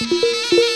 Música